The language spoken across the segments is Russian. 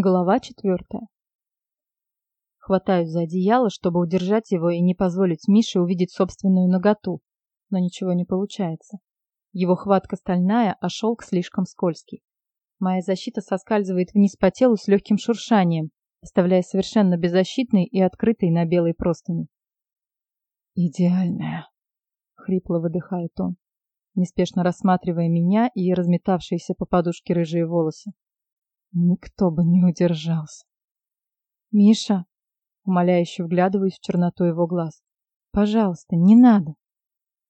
Глава четвертая. Хватаюсь за одеяло, чтобы удержать его и не позволить Мише увидеть собственную наготу, но ничего не получается. Его хватка стальная, а шелк слишком скользкий. Моя защита соскальзывает вниз по телу с легким шуршанием, оставляя совершенно беззащитной и открытой на белой простыни. «Идеальная», — хрипло выдыхает он, неспешно рассматривая меня и разметавшиеся по подушке рыжие волосы. Никто бы не удержался. «Миша!» — умоляюще вглядываюсь в черноту его глаз. «Пожалуйста, не надо!»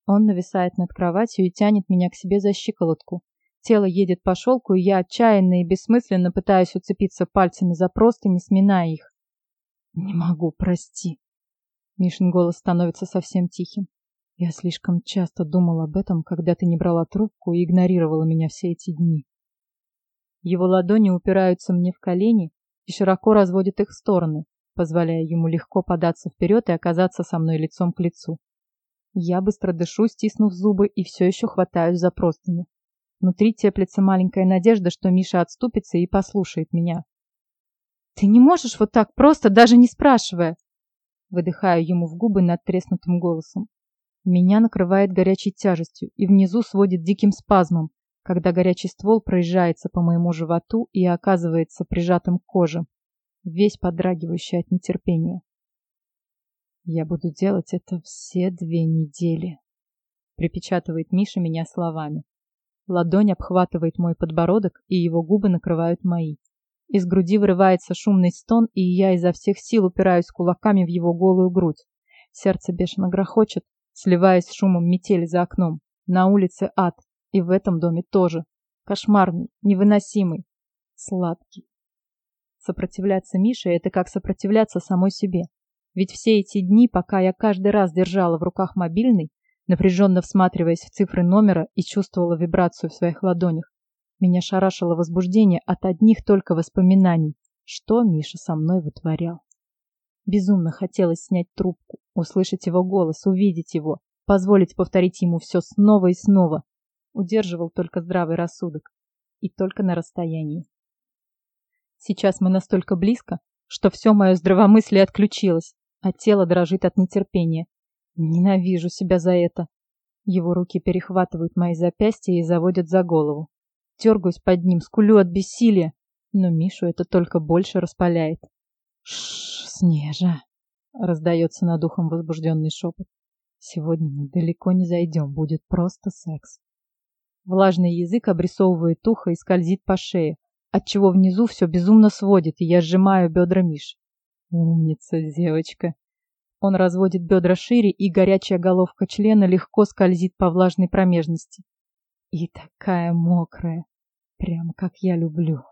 Он нависает над кроватью и тянет меня к себе за щиколотку. Тело едет по шелку, и я отчаянно и бессмысленно пытаюсь уцепиться пальцами за простыни, сминая их. «Не могу, прости!» Мишин голос становится совсем тихим. «Я слишком часто думал об этом, когда ты не брала трубку и игнорировала меня все эти дни. Его ладони упираются мне в колени и широко разводят их в стороны, позволяя ему легко податься вперед и оказаться со мной лицом к лицу. Я быстро дышу, стиснув зубы, и все еще хватаюсь за простыни. Внутри теплится маленькая надежда, что Миша отступится и послушает меня. «Ты не можешь вот так просто, даже не спрашивая!» Выдыхаю ему в губы над треснутым голосом. Меня накрывает горячей тяжестью и внизу сводит диким спазмом, когда горячий ствол проезжается по моему животу и оказывается прижатым к коже, весь подрагивающий от нетерпения. Я буду делать это все две недели, припечатывает Миша меня словами. Ладонь обхватывает мой подбородок, и его губы накрывают мои. Из груди вырывается шумный стон, и я изо всех сил упираюсь кулаками в его голую грудь. Сердце бешено грохочет, сливаясь с шумом метели за окном. На улице ад, и в этом доме тоже. Кошмарный, невыносимый, сладкий. Сопротивляться Мише – это как сопротивляться самой себе. Ведь все эти дни, пока я каждый раз держала в руках мобильный, напряженно всматриваясь в цифры номера и чувствовала вибрацию в своих ладонях, меня шарашило возбуждение от одних только воспоминаний, что Миша со мной вытворял. Безумно хотелось снять трубку, услышать его голос, увидеть его, позволить повторить ему все снова и снова, удерживал только здравый рассудок. И только на расстоянии. Сейчас мы настолько близко, что все мое здравомыслие отключилось, а тело дрожит от нетерпения. Ненавижу себя за это. Его руки перехватывают мои запястья и заводят за голову. Дергаюсь под ним, скулю от бессилия, но Мишу это только больше распаляет. Шш, Снежа, раздается над ухом возбужденный шепот. Сегодня мы далеко не зайдем, будет просто секс. Влажный язык обрисовывает ухо и скользит по шее, отчего внизу все безумно сводит, и я сжимаю бедра Миш. Умница, девочка. Он разводит бедра шире, и горячая головка члена легко скользит по влажной промежности. И такая мокрая, прямо как я люблю.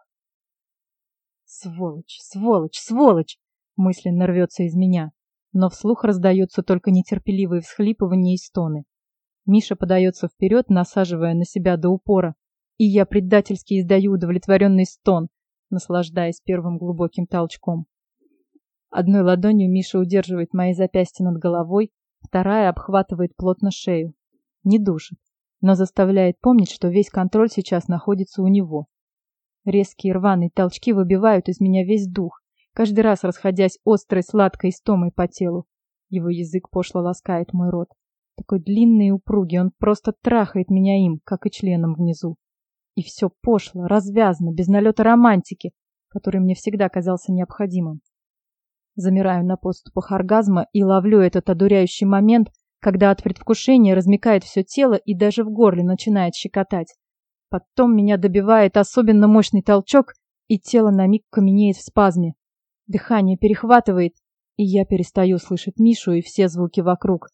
Сволочь, сволочь, сволочь! Мысленно рвется из меня, но вслух раздаются только нетерпеливые всхлипывания и стоны. Миша подается вперед, насаживая на себя до упора, и я предательски издаю удовлетворенный стон, наслаждаясь первым глубоким толчком. Одной ладонью Миша удерживает мои запястья над головой, вторая обхватывает плотно шею. Не душит, но заставляет помнить, что весь контроль сейчас находится у него. Резкие рваные толчки выбивают из меня весь дух, каждый раз расходясь острой сладкой истомой по телу. Его язык пошло ласкает мой рот. Такой длинный и упругий, он просто трахает меня им, как и членом внизу. И все пошло, развязно, без налета романтики, который мне всегда казался необходимым. Замираю на подступах оргазма и ловлю этот одуряющий момент, когда от предвкушения размекает все тело и даже в горле начинает щекотать. Потом меня добивает особенно мощный толчок, и тело на миг каменеет в спазме. Дыхание перехватывает, и я перестаю слышать Мишу и все звуки вокруг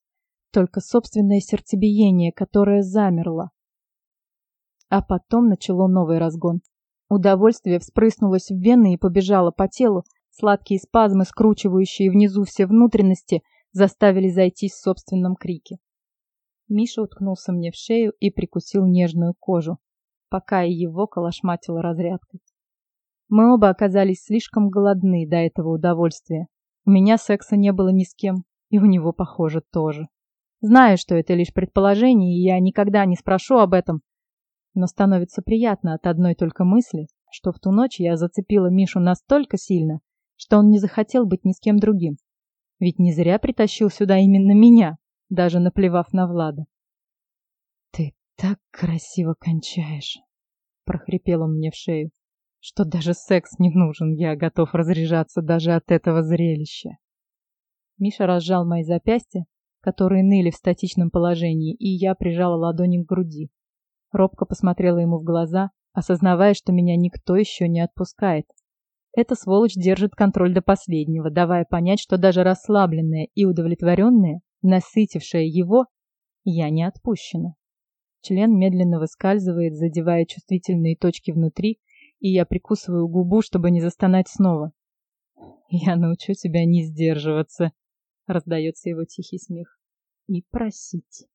только собственное сердцебиение, которое замерло. А потом начало новый разгон. Удовольствие вспрыснулось в вены и побежало по телу. Сладкие спазмы, скручивающие внизу все внутренности, заставили зайтись в собственном крике. Миша уткнулся мне в шею и прикусил нежную кожу, пока и его колошматило разрядкой. Мы оба оказались слишком голодны до этого удовольствия. У меня секса не было ни с кем, и у него, похоже, тоже. Знаю, что это лишь предположение, и я никогда не спрошу об этом, но становится приятно от одной только мысли, что в ту ночь я зацепила Мишу настолько сильно, что он не захотел быть ни с кем другим. Ведь не зря притащил сюда именно меня, даже наплевав на Влада. «Ты так красиво кончаешь!» — прохрипел он мне в шею, что даже секс не нужен, я готов разряжаться даже от этого зрелища. Миша разжал мои запястья, которые ныли в статичном положении, и я прижала ладони к груди. Робко посмотрела ему в глаза, осознавая, что меня никто еще не отпускает. Эта сволочь держит контроль до последнего, давая понять, что даже расслабленная и удовлетворенная, насытившая его, я не отпущена. Член медленно выскальзывает, задевая чувствительные точки внутри, и я прикусываю губу, чтобы не застонать снова. «Я научу тебя не сдерживаться», — раздается его тихий смех, — «и просить».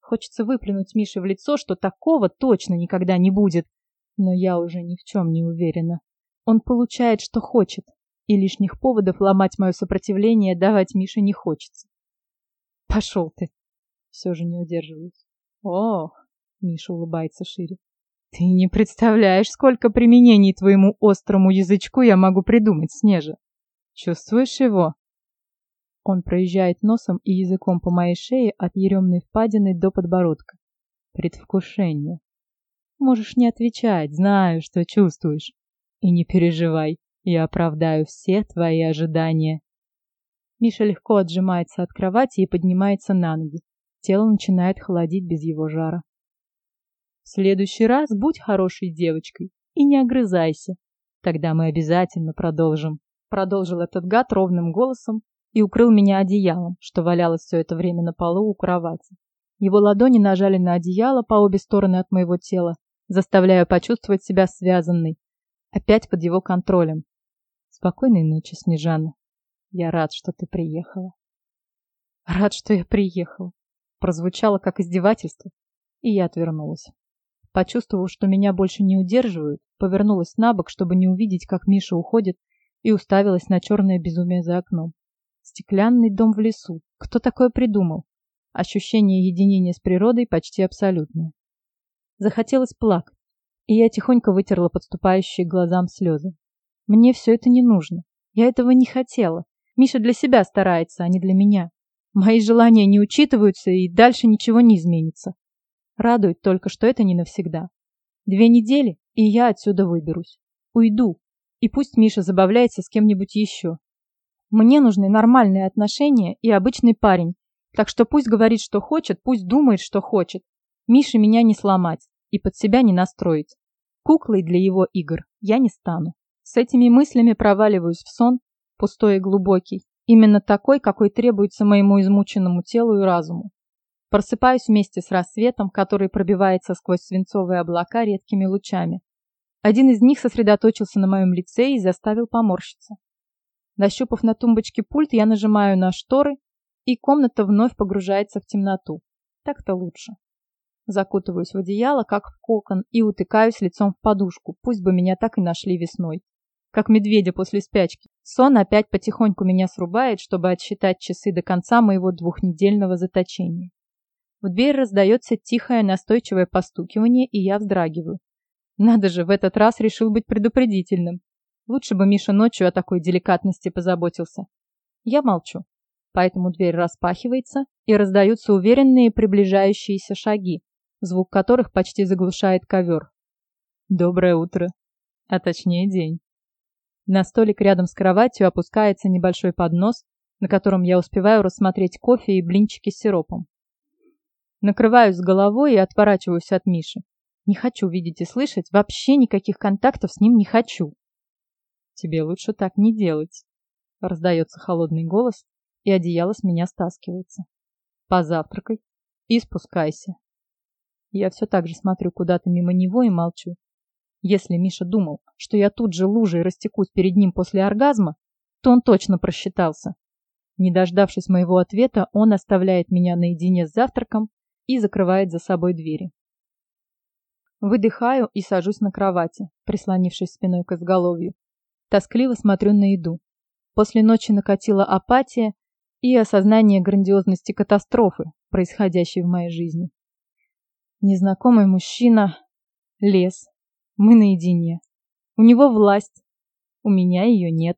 Хочется выплюнуть Мише в лицо, что такого точно никогда не будет, но я уже ни в чем не уверена. Он получает, что хочет, и лишних поводов ломать мое сопротивление давать Мише не хочется. Пошел ты. Все же не удерживаюсь. Ох, Миша улыбается шире. Ты не представляешь, сколько применений твоему острому язычку я могу придумать, Снежа. Чувствуешь его? Он проезжает носом и языком по моей шее от еремной впадины до подбородка. Предвкушение. Можешь не отвечать, знаю, что чувствуешь. И не переживай, я оправдаю все твои ожидания. Миша легко отжимается от кровати и поднимается на ноги. Тело начинает холодить без его жара. В следующий раз будь хорошей девочкой и не огрызайся. Тогда мы обязательно продолжим. Продолжил этот гад ровным голосом и укрыл меня одеялом, что валялось все это время на полу у кровати. Его ладони нажали на одеяло по обе стороны от моего тела, заставляя почувствовать себя связанной, опять под его контролем. Спокойной ночи, Снежана. Я рад, что ты приехала. Рад, что я приехала. Прозвучало как издевательство, и я отвернулась. Почувствовав, что меня больше не удерживают, повернулась на бок, чтобы не увидеть, как Миша уходит, и уставилась на черное безумие за окном. Стеклянный дом в лесу. Кто такое придумал? Ощущение единения с природой почти абсолютное. Захотелось плакать и я тихонько вытерла подступающие глазам слезы. Мне все это не нужно. Я этого не хотела. Миша для себя старается, а не для меня. Мои желания не учитываются, и дальше ничего не изменится. Радует только, что это не навсегда. Две недели, и я отсюда выберусь. Уйду. И пусть Миша забавляется с кем-нибудь еще. Мне нужны нормальные отношения и обычный парень. Так что пусть говорит, что хочет, пусть думает, что хочет. Мише меня не сломать и под себя не настроить. Куклой для его игр я не стану. С этими мыслями проваливаюсь в сон, пустой и глубокий, именно такой, какой требуется моему измученному телу и разуму. Просыпаюсь вместе с рассветом, который пробивается сквозь свинцовые облака редкими лучами. Один из них сосредоточился на моем лице и заставил поморщиться. Нащупав на тумбочке пульт, я нажимаю на шторы, и комната вновь погружается в темноту. Так-то лучше. Закутываюсь в одеяло, как в кокон, и утыкаюсь лицом в подушку, пусть бы меня так и нашли весной. Как медведя после спячки. Сон опять потихоньку меня срубает, чтобы отсчитать часы до конца моего двухнедельного заточения. В дверь раздается тихое настойчивое постукивание, и я вздрагиваю. Надо же, в этот раз решил быть предупредительным. Лучше бы Миша ночью о такой деликатности позаботился. Я молчу. Поэтому дверь распахивается, и раздаются уверенные приближающиеся шаги, звук которых почти заглушает ковер. Доброе утро. А точнее день. На столик рядом с кроватью опускается небольшой поднос, на котором я успеваю рассмотреть кофе и блинчики с сиропом. Накрываюсь головой и отворачиваюсь от Миши. Не хочу видеть и слышать, вообще никаких контактов с ним не хочу. Тебе лучше так не делать. Раздается холодный голос, и одеяло с меня стаскивается. Позавтракай и спускайся. Я все так же смотрю куда-то мимо него и молчу. Если Миша думал, что я тут же лужей растекусь перед ним после оргазма, то он точно просчитался. Не дождавшись моего ответа, он оставляет меня наедине с завтраком и закрывает за собой двери. Выдыхаю и сажусь на кровати, прислонившись спиной к изголовью. Тоскливо смотрю на еду. После ночи накатила апатия и осознание грандиозности катастрофы, происходящей в моей жизни. Незнакомый мужчина, лес, мы наедине. У него власть. У меня ее нет.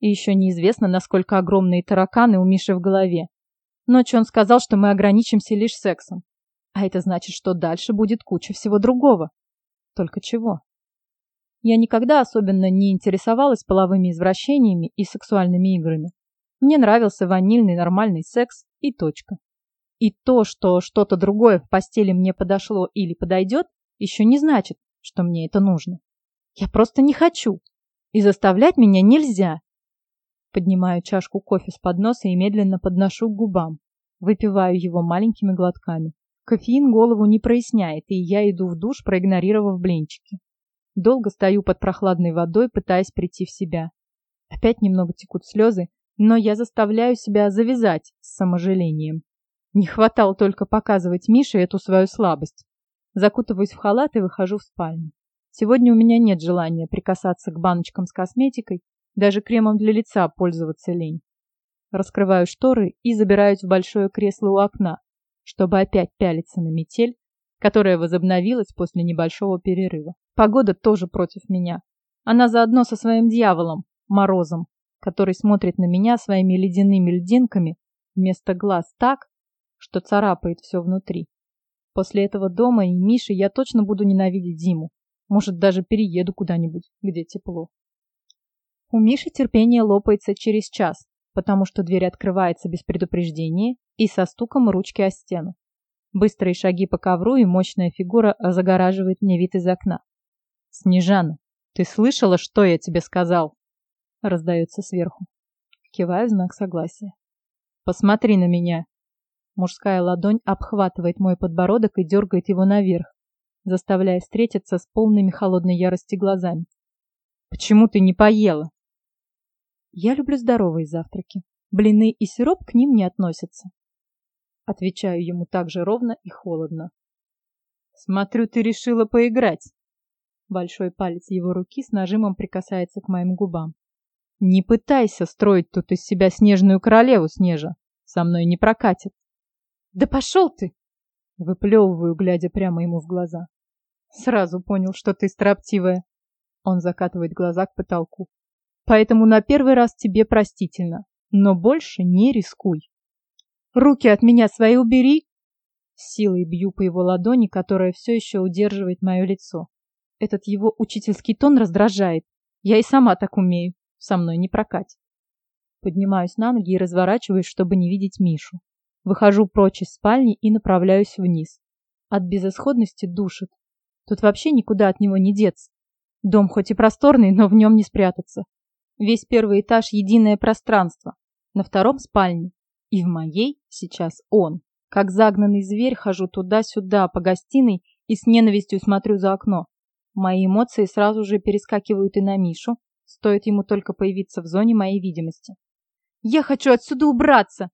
И еще неизвестно, насколько огромные тараканы у Миши в голове. Ночью он сказал, что мы ограничимся лишь сексом. А это значит, что дальше будет куча всего другого. Только чего? Я никогда особенно не интересовалась половыми извращениями и сексуальными играми. Мне нравился ванильный нормальный секс и точка. И то, что что-то другое в постели мне подошло или подойдет, еще не значит, что мне это нужно. Я просто не хочу. И заставлять меня нельзя. Поднимаю чашку кофе с подноса и медленно подношу к губам. Выпиваю его маленькими глотками. Кофеин голову не проясняет, и я иду в душ, проигнорировав блинчики. Долго стою под прохладной водой, пытаясь прийти в себя. Опять немного текут слезы, но я заставляю себя завязать с саможалением. Не хватало только показывать Мише эту свою слабость. Закутываюсь в халат и выхожу в спальню. Сегодня у меня нет желания прикасаться к баночкам с косметикой, даже кремом для лица пользоваться лень. Раскрываю шторы и забираюсь в большое кресло у окна, чтобы опять пялиться на метель, которая возобновилась после небольшого перерыва. Погода тоже против меня. Она заодно со своим дьяволом, Морозом, который смотрит на меня своими ледяными льдинками вместо глаз так, что царапает все внутри. После этого дома и Миши я точно буду ненавидеть зиму. Может, даже перееду куда-нибудь, где тепло. У Миши терпение лопается через час, потому что дверь открывается без предупреждения и со стуком ручки о стену. Быстрые шаги по ковру и мощная фигура загораживает мне вид из окна. «Снежана, ты слышала, что я тебе сказал?» Раздается сверху. Киваю знак согласия. «Посмотри на меня!» Мужская ладонь обхватывает мой подбородок и дергает его наверх, заставляя встретиться с полными холодной ярости глазами. «Почему ты не поела?» Я люблю здоровые завтраки. Блины и сироп к ним не относятся. Отвечаю ему так же ровно и холодно. Смотрю, ты решила поиграть. Большой палец его руки с нажимом прикасается к моим губам. Не пытайся строить тут из себя снежную королеву, Снежа. Со мной не прокатит. Да пошел ты! Выплевываю, глядя прямо ему в глаза. Сразу понял, что ты строптивая. Он закатывает глаза к потолку. Поэтому на первый раз тебе простительно, но больше не рискуй. Руки от меня свои убери. силой бью по его ладони, которая все еще удерживает мое лицо. Этот его учительский тон раздражает. Я и сама так умею. Со мной не прокатит. Поднимаюсь на ноги и разворачиваюсь, чтобы не видеть Мишу. Выхожу прочь из спальни и направляюсь вниз. От безысходности душит. Тут вообще никуда от него не деться. Дом хоть и просторный, но в нем не спрятаться. Весь первый этаж – единое пространство. На втором – спальня. И в моей сейчас он. Как загнанный зверь хожу туда-сюда по гостиной и с ненавистью смотрю за окно. Мои эмоции сразу же перескакивают и на Мишу, стоит ему только появиться в зоне моей видимости. «Я хочу отсюда убраться!»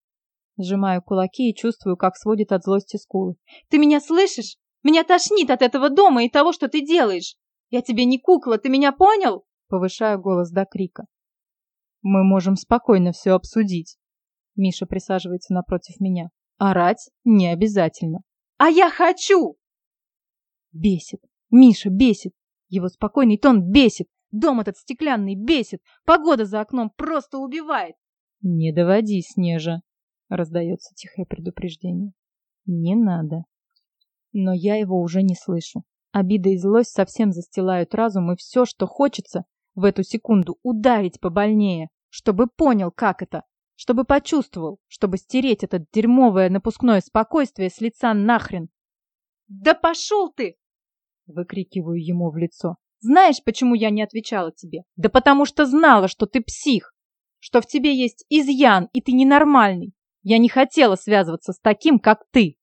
Сжимаю кулаки и чувствую, как сводит от злости скулы. «Ты меня слышишь? Меня тошнит от этого дома и того, что ты делаешь! Я тебе не кукла, ты меня понял?» Повышаю голос до крика. Мы можем спокойно все обсудить. Миша присаживается напротив меня. Орать не обязательно. А я хочу! Бесит. Миша бесит. Его спокойный тон бесит. Дом этот стеклянный бесит. Погода за окном просто убивает. Не доводи, Снежа. Раздается тихое предупреждение. Не надо. Но я его уже не слышу. Обида и злость совсем застилают разум, и все, что хочется, в эту секунду ударить побольнее, чтобы понял, как это, чтобы почувствовал, чтобы стереть это дерьмовое напускное спокойствие с лица нахрен. «Да пошел ты!» — выкрикиваю ему в лицо. «Знаешь, почему я не отвечала тебе? Да потому что знала, что ты псих, что в тебе есть изъян, и ты ненормальный. Я не хотела связываться с таким, как ты!»